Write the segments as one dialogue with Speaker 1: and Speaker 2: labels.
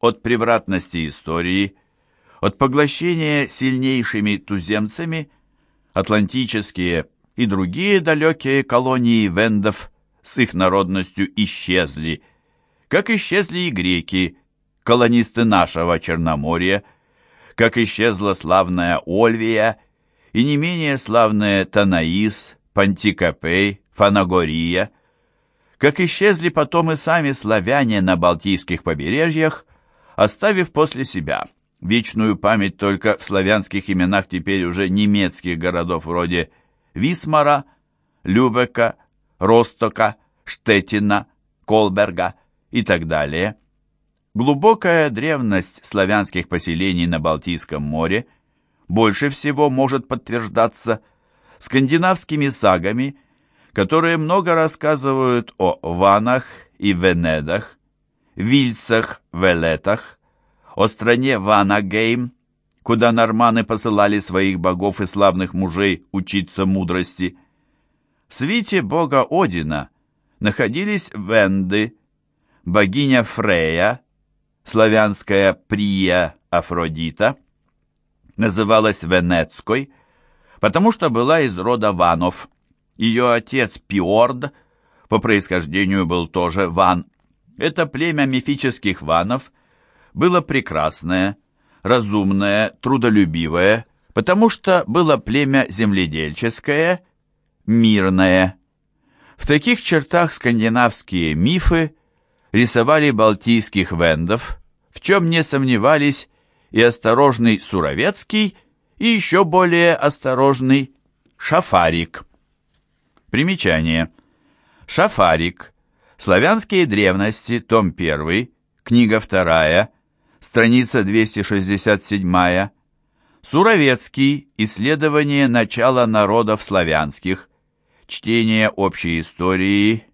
Speaker 1: от превратности истории, от поглощения сильнейшими туземцами, атлантические и другие далекие колонии вендов с их народностью исчезли, как исчезли и греки, колонисты нашего Черноморья, как исчезла славная Ольвия и не менее славные Танаис, Пантикопей, Фанагория, как исчезли потом и сами славяне на Балтийских побережьях, оставив после себя вечную память только в славянских именах теперь уже немецких городов вроде Висмара, Любека, Ростока, Штеттина, Колберга и так далее. Глубокая древность славянских поселений на Балтийском море больше всего может подтверждаться скандинавскими сагами, которые много рассказывают о ванах и венедах, вильцах, велетах, о стране Ванагейм, куда норманы посылали своих богов и славных мужей учиться мудрости. В свите бога Одина находились Венды, богиня Фрея, славянская Прия Афродита, называлась Венецкой, потому что была из рода Ванов. Ее отец Пиорд по происхождению был тоже Ван. Это племя мифических Ванов было прекрасное, разумное, трудолюбивое, потому что было племя земледельческое, мирное. В таких чертах скандинавские мифы рисовали балтийских вендов, в чем не сомневались и осторожный Суровецкий, и еще более осторожный Шафарик. Примечание. Шафарик. Славянские древности, том 1, книга 2, страница 267. Суровецкий. Исследование начала народов славянских. Чтение общей истории.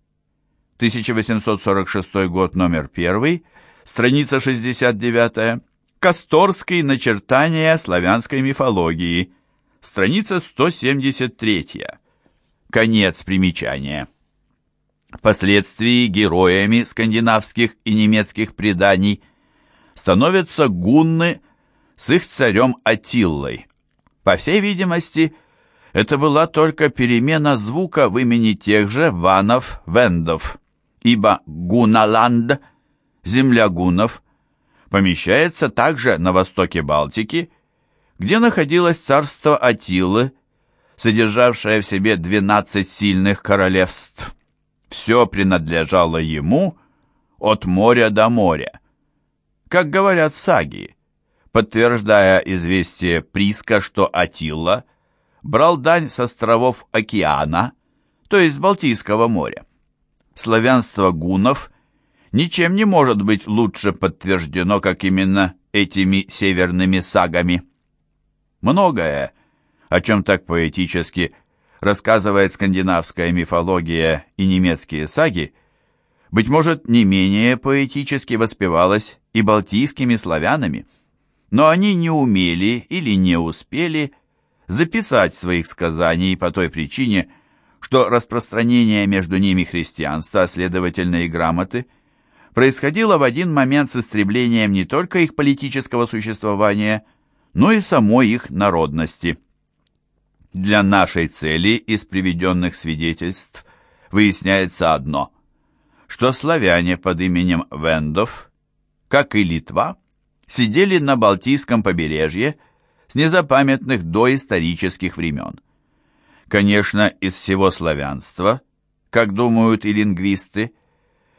Speaker 1: 1846 год, номер 1, страница 69. Касторский. Начертания славянской мифологии. Страница 173. Конец примечания. Впоследствии героями скандинавских и немецких преданий становятся гунны с их царем Атиллой. По всей видимости, это была только перемена звука в имени тех же ванов-вендов, ибо Гуналанд, земля гуннов, помещается также на востоке Балтики, где находилось царство Атилы, содержавшее в себе 12 сильных королевств. Все принадлежало ему от моря до моря. Как говорят саги, подтверждая известие Приска, что Атилла брал дань с островов океана, то есть с Балтийского моря. Славянство гунов ничем не может быть лучше подтверждено, как именно этими северными сагами. Многое, о чем так поэтически рассказывает скандинавская мифология и немецкие саги, быть может, не менее поэтически воспевалось и балтийскими славянами, но они не умели или не успели записать своих сказаний по той причине, что распространение между ними христианства, а следовательно и грамоты – происходило в один момент с истреблением не только их политического существования, но и самой их народности. Для нашей цели из приведенных свидетельств выясняется одно, что славяне под именем Вендов, как и Литва, сидели на Балтийском побережье с незапамятных доисторических времен. Конечно, из всего славянства, как думают и лингвисты,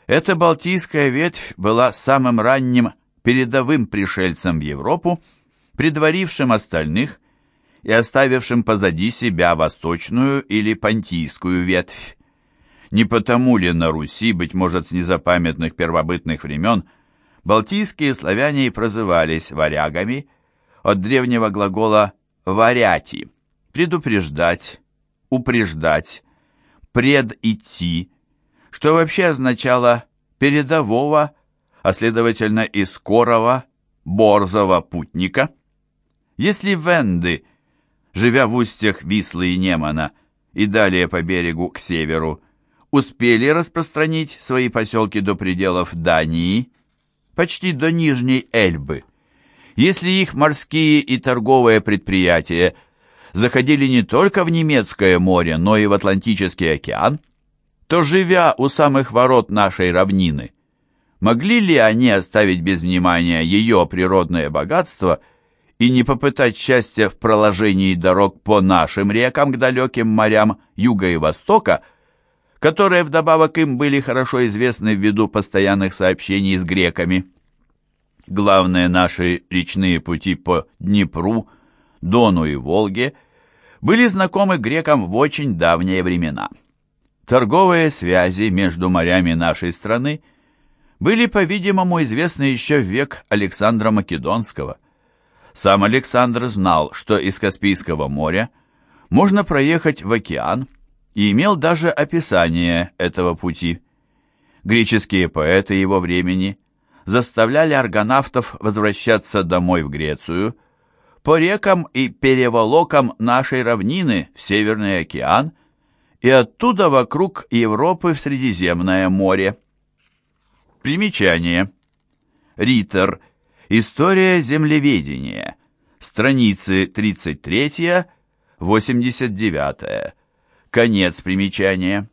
Speaker 1: эта балтийская ветвь была самым ранним передовым пришельцем в Европу, предварившим остальных и оставившим позади себя восточную или понтийскую ветвь. Не потому ли на Руси, быть может, с незапамятных первобытных времен, балтийские славяне и прозывались варягами, от древнего глагола «варяти» – предупреждать, упреждать, предидти, что вообще означало передового, а следовательно и скорого, борзого путника. Если венды, живя в устьях Вислы и Немана и далее по берегу к северу, успели распространить свои поселки до пределов Дании, почти до Нижней Эльбы. Если их морские и торговые предприятия заходили не только в немецкое море, но и в Атлантический океан, то, живя у самых ворот нашей равнины, могли ли они оставить без внимания ее природное богатство и не попытать счастья в проложении дорог по нашим рекам к далеким морям юга и востока, которые вдобавок им были хорошо известны ввиду постоянных сообщений с греками? Главные наши речные пути по Днепру, Дону и Волге были знакомы грекам в очень давние времена. Торговые связи между морями нашей страны были, по-видимому, известны еще в век Александра Македонского. Сам Александр знал, что из Каспийского моря можно проехать в океан, и имел даже описание этого пути. Греческие поэты его времени заставляли аргонавтов возвращаться домой в Грецию по рекам и переволокам нашей равнины в Северный океан – и оттуда вокруг Европы в Средиземное море. Примечание. Риттер. История землеведения. Страницы 33-89. Конец примечания.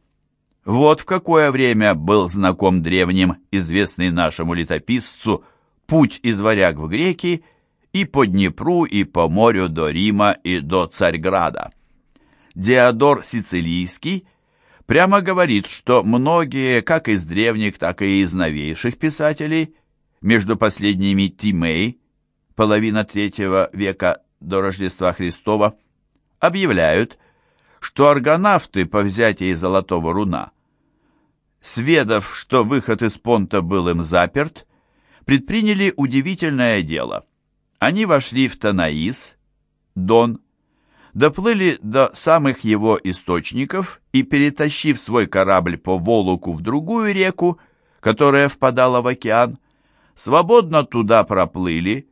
Speaker 1: Вот в какое время был знаком древним, известный нашему летописцу, путь из варяг в греки и по Днепру, и по морю до Рима и до Царьграда. Диодор Сицилийский прямо говорит, что многие, как из древних, так и из новейших писателей, между последними Тимей, половина третьего века до Рождества Христова, объявляют, что аргонавты по взятии Золотого Руна, сведав, что выход из понта был им заперт, предприняли удивительное дело. Они вошли в Танаис, Дон, доплыли до самых его источников и, перетащив свой корабль по Волоку в другую реку, которая впадала в океан, свободно туда проплыли,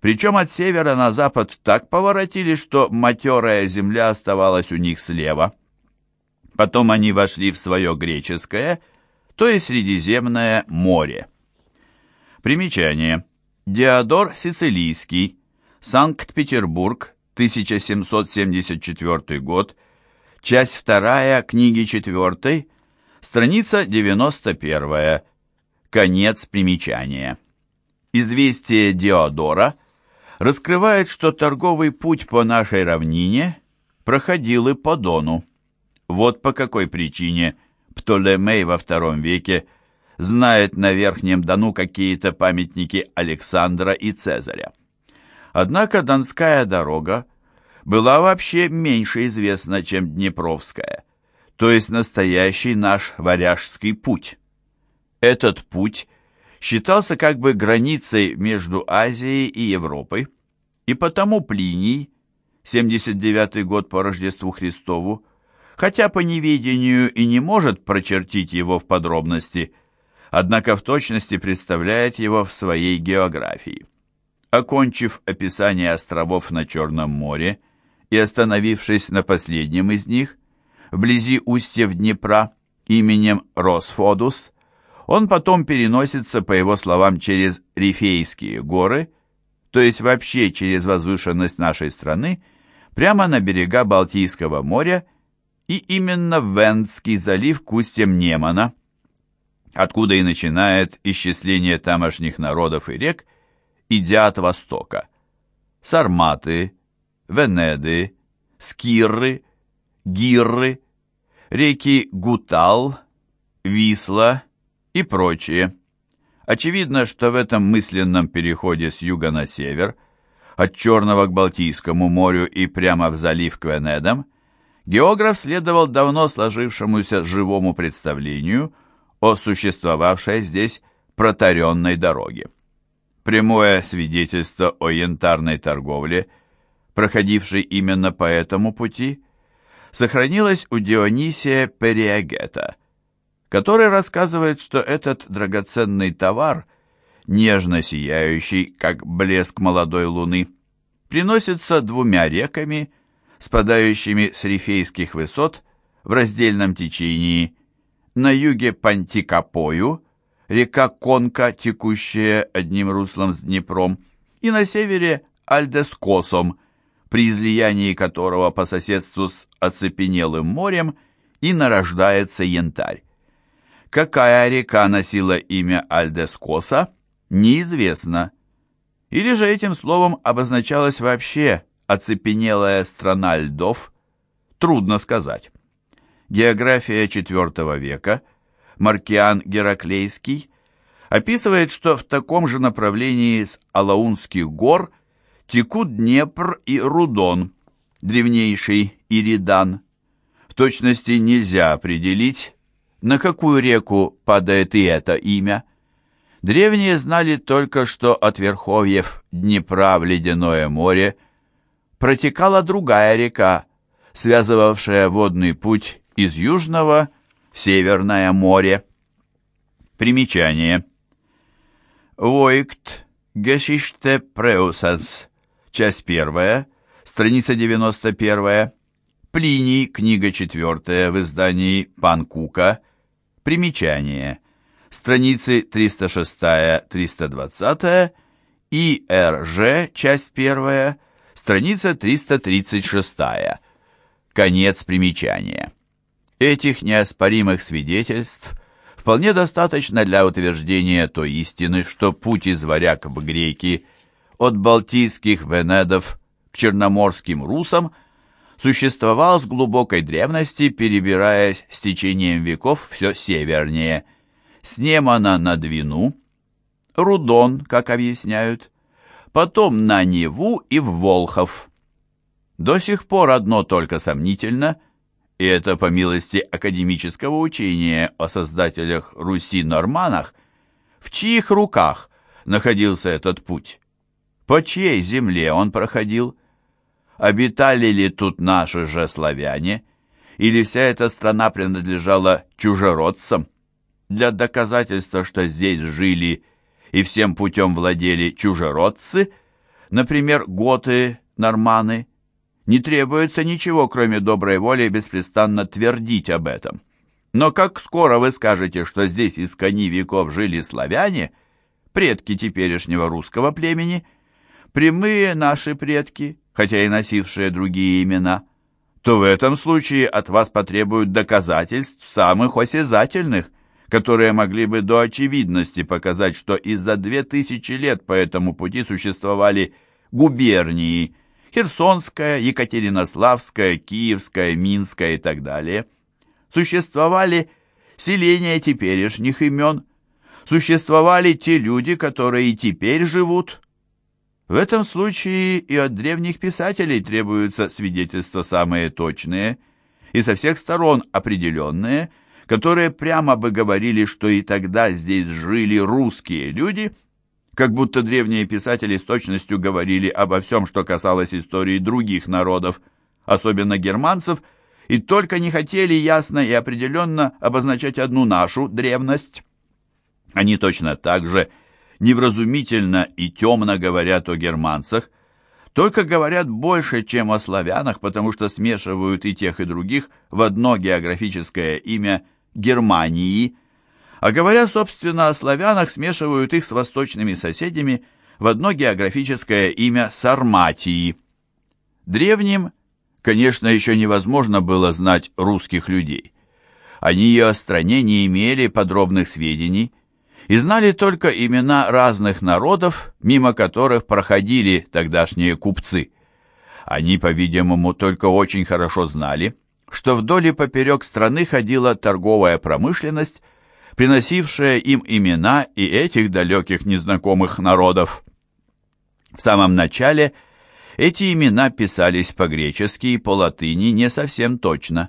Speaker 1: причем от севера на запад так поворотили, что матерая земля оставалась у них слева. Потом они вошли в свое греческое, то есть Средиземное море. Примечание. Диодор Сицилийский, Санкт-Петербург, 1774 год, часть 2 книги 4, страница 91, конец примечания. Известие Диодора раскрывает, что торговый путь по нашей равнине проходил и по Дону. Вот по какой причине Птолемей во II веке знает на Верхнем Дону какие-то памятники Александра и Цезаря. Однако Донская дорога была вообще меньше известна, чем Днепровская, то есть настоящий наш Варяжский путь. Этот путь считался как бы границей между Азией и Европой, и потому Плиний, 79 год по Рождеству Христову, хотя по неведению и не может прочертить его в подробности, однако в точности представляет его в своей географии. Окончив описание островов на Черном море и остановившись на последнем из них, вблизи устьев Днепра, именем Росфодус, он потом переносится, по его словам, через Рифейские горы, то есть вообще через возвышенность нашей страны, прямо на берега Балтийского моря и именно в Вендский залив к устьям Немана, откуда и начинает исчисление тамошних народов и рек, идя от востока. Сарматы, Венеды, Скирры, Гирры, реки Гутал, Висла и прочие. Очевидно, что в этом мысленном переходе с юга на север, от Черного к Балтийскому морю и прямо в залив к Венедам, географ следовал давно сложившемуся живому представлению о существовавшей здесь протаренной дороге. Прямое свидетельство о янтарной торговле, проходившей именно по этому пути, сохранилось у Дионисия Периагета, который рассказывает, что этот драгоценный товар, нежно сияющий, как блеск молодой луны, приносится двумя реками, спадающими с рифейских высот в раздельном течении, на юге Пантикапою, река Конка, текущая одним руслом с Днепром, и на севере Альдескосом, при излиянии которого по соседству с оцепенелым морем и нарождается янтарь. Какая река носила имя Альдескоса, неизвестно. Или же этим словом обозначалась вообще оцепенелая страна льдов, трудно сказать. География IV века, Маркиан Гераклейский, описывает, что в таком же направлении с Алаунских гор текут Днепр и Рудон, древнейший Иридан. В точности нельзя определить, на какую реку падает и это имя. Древние знали только, что от верховьев Днепра в Ледяное море протекала другая река, связывавшая водный путь из Южного в Северное море. Примечание. Войкт Geschichte Преусенс, часть первая, страница 91, Плиний, книга четвертая в издании Панкука, примечание, страницы 306-320 и РЖ, часть первая, страница 336, конец примечания. Этих неоспоримых свидетельств – вполне достаточно для утверждения той истины, что путь из варяг в греки от балтийских венедов к черноморским русам существовал с глубокой древности, перебираясь с течением веков все севернее. С Немана на Двину, Рудон, как объясняют, потом на Неву и в Волхов. До сих пор одно только сомнительно – и это по милости академического учения о создателях Руси-норманах, в чьих руках находился этот путь? По чьей земле он проходил? Обитали ли тут наши же славяне? Или вся эта страна принадлежала чужеродцам? Для доказательства, что здесь жили и всем путем владели чужеродцы, например, готы, норманы, не требуется ничего, кроме доброй воли, беспрестанно твердить об этом. Но как скоро вы скажете, что здесь из кони веков жили славяне, предки теперешнего русского племени, прямые наши предки, хотя и носившие другие имена, то в этом случае от вас потребуют доказательств самых осязательных, которые могли бы до очевидности показать, что из за две тысячи лет по этому пути существовали губернии – Херсонская, Екатеринославская, Киевская, Минская и так далее. Существовали селения теперешних имен, существовали те люди, которые и теперь живут. В этом случае и от древних писателей требуются свидетельства самые точные и со всех сторон определенные, которые прямо бы говорили, что и тогда здесь жили русские люди – как будто древние писатели с точностью говорили обо всем, что касалось истории других народов, особенно германцев, и только не хотели ясно и определенно обозначать одну нашу древность. Они точно так же невразумительно и темно говорят о германцах, только говорят больше, чем о славянах, потому что смешивают и тех, и других в одно географическое имя Германии – а говоря, собственно, о славянах, смешивают их с восточными соседями в одно географическое имя Сарматии. Древним, конечно, еще невозможно было знать русских людей. Они и о стране не имели подробных сведений и знали только имена разных народов, мимо которых проходили тогдашние купцы. Они, по-видимому, только очень хорошо знали, что вдоль и поперек страны ходила торговая промышленность, приносившая им имена и этих далеких незнакомых народов. В самом начале эти имена писались по-гречески и по-латыни не совсем точно.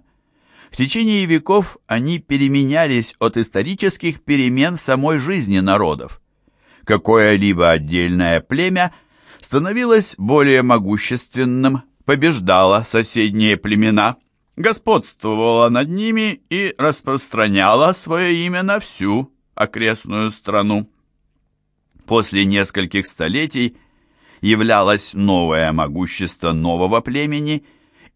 Speaker 1: В течение веков они переменялись от исторических перемен в самой жизни народов. Какое-либо отдельное племя становилось более могущественным, побеждало соседние племена – господствовала над ними и распространяла свое имя на всю окрестную страну. После нескольких столетий являлось новое могущество нового племени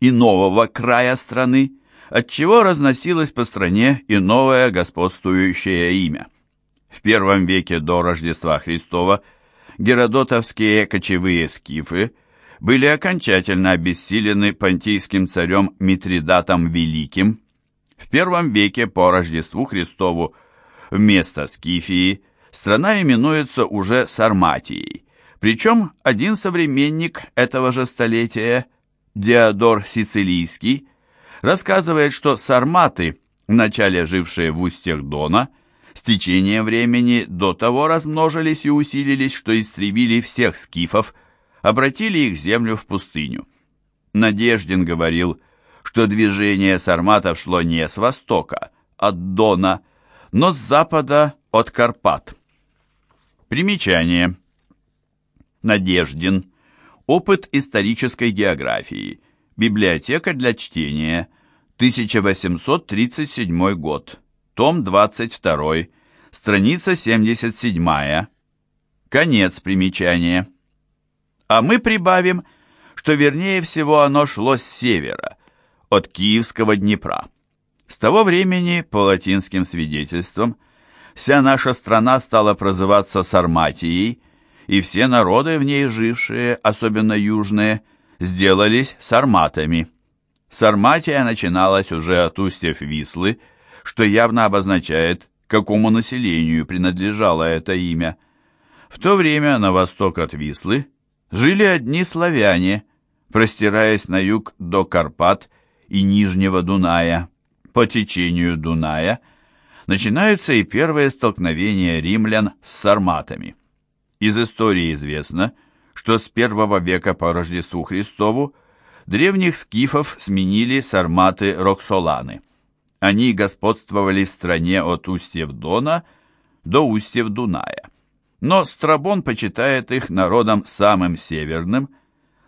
Speaker 1: и нового края страны, отчего разносилось по стране и новое господствующее имя. В первом веке до Рождества Христова геродотовские кочевые скифы были окончательно обессилены понтийским царем Митридатом Великим. В первом веке по Рождеству Христову вместо Скифии страна именуется уже Сарматией, причем один современник этого же столетия, Диодор Сицилийский, рассказывает, что сарматы, вначале жившие в устьях Дона, с течением времени до того размножились и усилились, что истребили всех скифов, обратили их землю в пустыню. Надеждин говорил, что движение сарматов шло не с востока, от Дона, но с запада, от Карпат. Примечание. Надеждин. Опыт исторической географии. Библиотека для чтения. 1837 год. Том 22. Страница 77. Конец примечания. А мы прибавим, что вернее всего оно шло с севера, от Киевского Днепра. С того времени, по латинским свидетельствам, вся наша страна стала прозываться Сарматией, и все народы в ней жившие, особенно южные, сделались сарматами. Сарматия начиналась уже от устьев Вислы, что явно обозначает, какому населению принадлежало это имя. В то время на восток от Вислы жили одни славяне, простираясь на юг до Карпат и Нижнего Дуная. По течению Дуная начинаются и первые столкновения римлян с сарматами. Из истории известно, что с первого века по Рождеству Христову древних скифов сменили сарматы-роксоланы. Они господствовали в стране от устьев Дона до устьев Дуная. Но Страбон почитает их народом самым северным,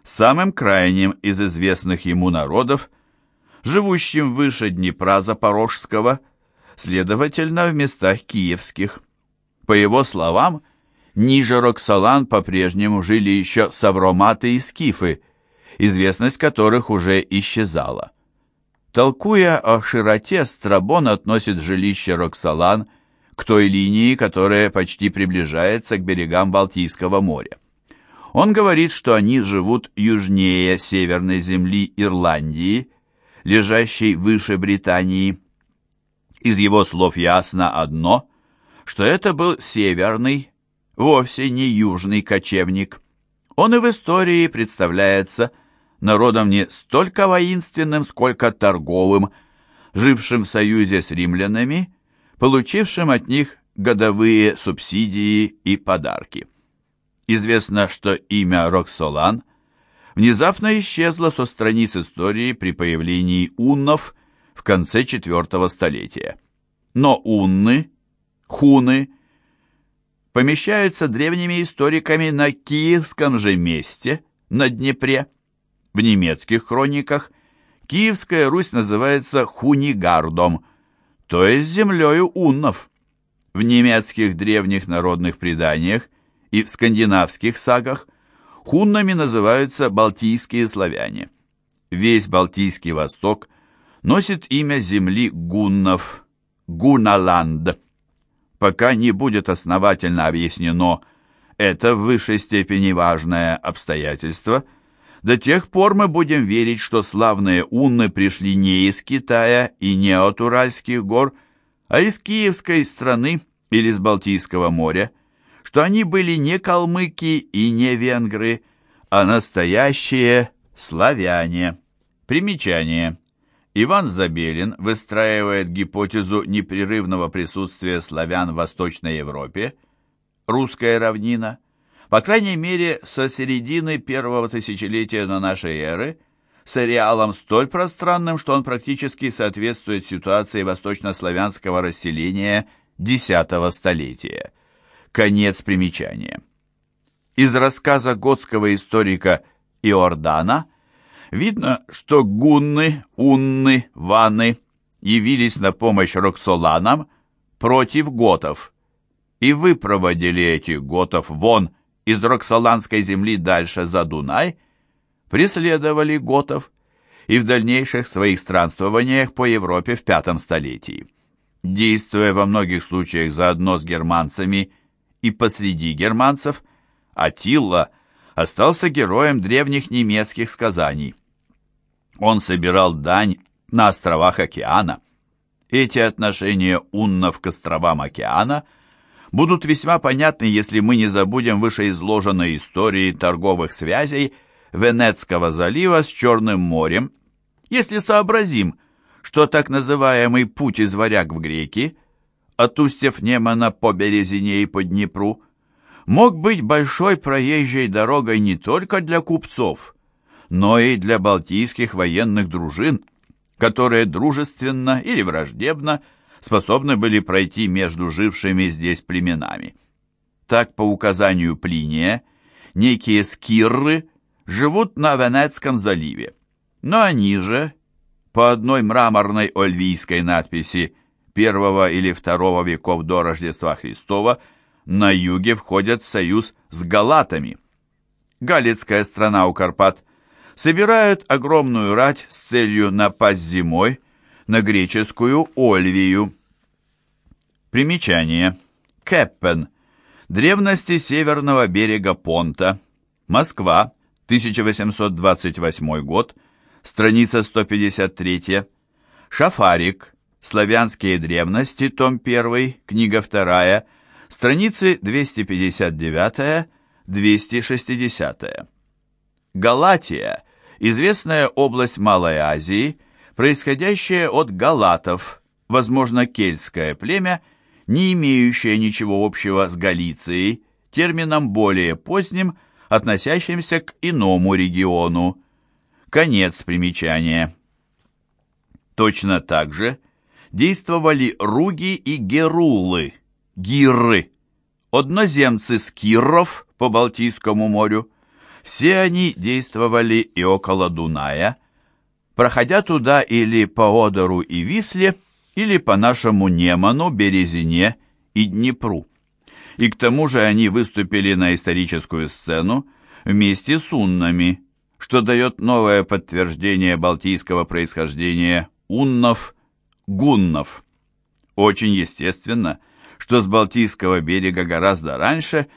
Speaker 1: самым крайним из известных ему народов, живущим выше Днепра Запорожского, следовательно, в местах киевских. По его словам, ниже Роксолан по-прежнему жили еще савроматы и скифы, известность которых уже исчезала. Толкуя о широте, Страбон относит жилище Роксолан к той линии, которая почти приближается к берегам Балтийского моря. Он говорит, что они живут южнее северной земли Ирландии, лежащей выше Британии. Из его слов ясно одно, что это был северный, вовсе не южный кочевник. Он и в истории представляется народом не столько воинственным, сколько торговым, жившим в союзе с римлянами, получившим от них годовые субсидии и подарки. Известно, что имя Роксолан внезапно исчезло со страниц истории при появлении уннов в конце IV столетия. Но унны, хуны, помещаются древними историками на киевском же месте, на Днепре. В немецких хрониках Киевская Русь называется Хунигардом, то есть землею уннов. В немецких древних народных преданиях и в скандинавских сагах хуннами называются балтийские славяне. Весь Балтийский Восток носит имя земли гуннов, Гуналанд. Пока не будет основательно объяснено это в высшей степени важное обстоятельство – до тех пор мы будем верить, что славные унны пришли не из Китая и не от Уральских гор, а из Киевской страны или с Балтийского моря, что они были не калмыки и не венгры, а настоящие славяне. Примечание. Иван Забелин выстраивает гипотезу непрерывного присутствия славян в Восточной Европе, русская равнина – по крайней мере, со середины первого тысячелетия до нашей эры, с ареалом столь пространным, что он практически соответствует ситуации восточнославянского расселения X столетия. Конец примечания. Из рассказа готского историка Иордана видно, что гунны, унны, ваны явились на помощь роксоланам против готов и выпроводили этих готов вон из Роксоланской земли дальше за Дунай, преследовали готов и в дальнейших своих странствованиях по Европе в пятом столетии. Действуя во многих случаях заодно с германцами и посреди германцев, Атилла остался героем древних немецких сказаний. Он собирал дань на островах океана. Эти отношения уннов к островам океана будут весьма понятны, если мы не забудем вышеизложенной истории торговых связей Венецкого залива с Черным морем, если сообразим, что так называемый путь из варяг в греки, от устьев Немана по Березине и по Днепру, мог быть большой проезжей дорогой не только для купцов, но и для балтийских военных дружин, которые дружественно или враждебно способны были пройти между жившими здесь племенами. Так, по указанию Плиния, некие скирры живут на Венецком заливе, но они же, по одной мраморной ольвийской надписи первого или второго веков до Рождества Христова, на юге входят в союз с галатами. Галицкая страна у Карпат собирают огромную рать с целью напасть зимой на греческую Ольвию. Примечание. Кеппен. Древности северного берега Понта. Москва. 1828 год. Страница 153. Шафарик. Славянские древности. Том 1. Книга 2. Страницы 259-260. Галатия – известная область Малой Азии, происходящая от галатов, возможно, кельтское племя, не имеющее ничего общего с Галицией, термином более поздним, относящимся к иному региону. Конец примечания. Точно так же действовали руги и герулы – гирры, одноземцы с Киров по Балтийскому морю. Все они действовали и около Дуная, проходя туда или по Одеру и Висле, или по нашему Неману, Березине и Днепру. И к тому же они выступили на историческую сцену вместе с уннами, что дает новое подтверждение балтийского происхождения уннов-гуннов. Очень естественно – что с Балтийского берега гораздо раньше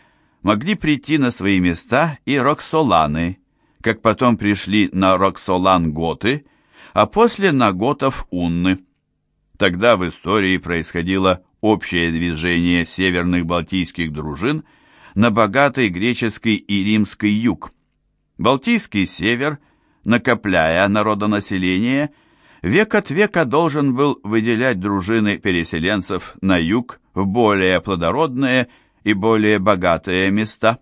Speaker 1: могли прийти на свои места и роксоланы, как потом пришли на роксолан готы, а после на готов унны. Тогда в истории происходило общее движение северных балтийских дружин на богатый греческий и римский юг. Балтийский север, накопляя народонаселение, век от века должен был выделять дружины переселенцев на юг в более плодородные и более богатые места.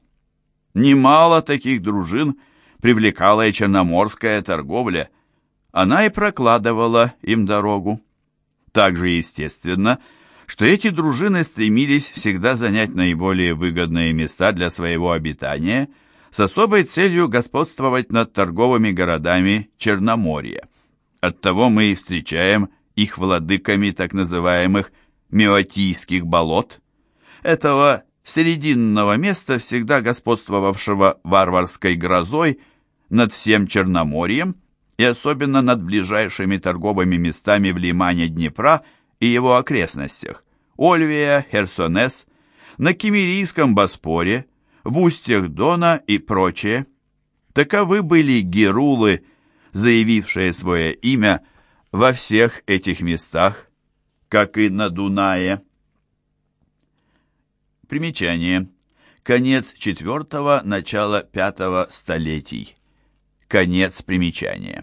Speaker 1: Немало таких дружин привлекала и черноморская торговля. Она и прокладывала им дорогу. Также естественно, что эти дружины стремились всегда занять наиболее выгодные места для своего обитания с особой целью господствовать над торговыми городами Черноморья. Оттого мы и встречаем их владыками так называемых Меотийских болот, этого серединного места, всегда господствовавшего варварской грозой над всем Черноморьем и особенно над ближайшими торговыми местами в лимане Днепра и его окрестностях, Ольвия, Херсонес, на Кемерийском Боспоре, в устьях Дона и прочее. Таковы были герулы, заявившие свое имя во всех этих местах, как и на Дунае. Примечание. Конец четвертого, начало пятого столетий. Конец примечания.